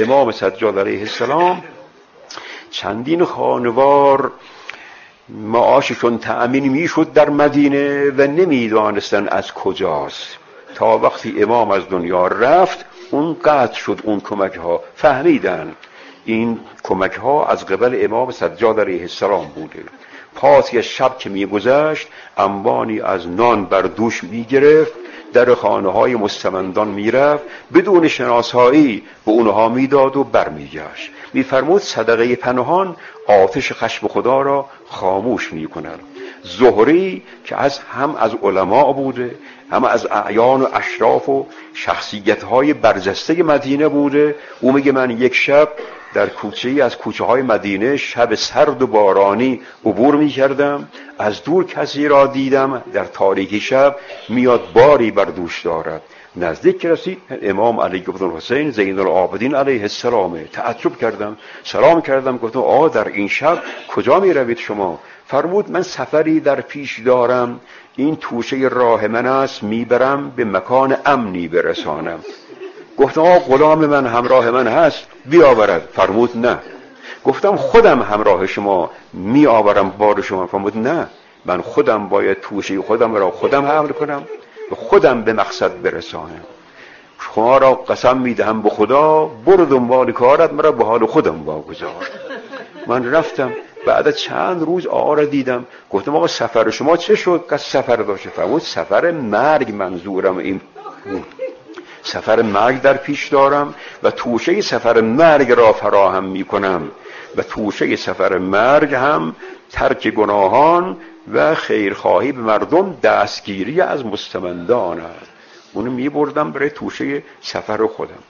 امام سجاد علیه السلام چندین خانوار معاششون تأمین می‌شد در مدینه و نمی‌دانستن از کجاست. تا وقتی امام از دنیا رفت اون قطع شد اون کمک ها فهمیدن این کمک ها از قبل امام سجاد علیه السلام بوده. پاسی شب که میگذشت انبانی از نان بر دوش می‌گرفت. در خانه های مستمندان می‌رفت بدون شناسایی به اونها می‌داد و برمیگشت. میفرمود صدقه پنهان آتش خشم خدا را خاموش می‌کنند زهری که از هم از علما بوده هم از اعیان و اشراف و شخصیت های برجسته مدینه بوده او میگه من یک شب در کوچه ای از کوچه های مدینه شب سرد و بارانی عبور می کردم از دور کسی را دیدم. در تاریکی شب میاد باری بر دوش دارد. نزدیک رسید امام علی ابن حسین زین العابدین علیه السلام. تعجب کردم. سلام کردم. گفتم آ در این شب کجا می روید شما؟ فرمود من سفری در پیش دارم. این توشه راه من است. می‌برم به مکان امنی برسانم. گفتم آقا غلام من همراه من هست بیاورد. فرمود نه. گفتم خودم همراه شما می آورم بار شما. فرمود نه. من خودم باید توشه خودم را خودم حمل کنم و خودم به مقصد برسانم. شما را قسم می‌دهم به خدا برو دنبال کارت مرا به حال خودم واگذار. من رفتم بعد چند روز آقا را دیدم. گفتم آقا سفر شما چه شد؟ که سفر داشته فرمود سفر مرگ منظورم این بود. سفر مرگ در پیش دارم و توشه سفر مرگ را فراهم می کنم و توشه سفر مرگ هم ترک گناهان و خیرخواهی به مردم دستگیری از مستمندان است. اونو می بردم برای توشه سفر خودم.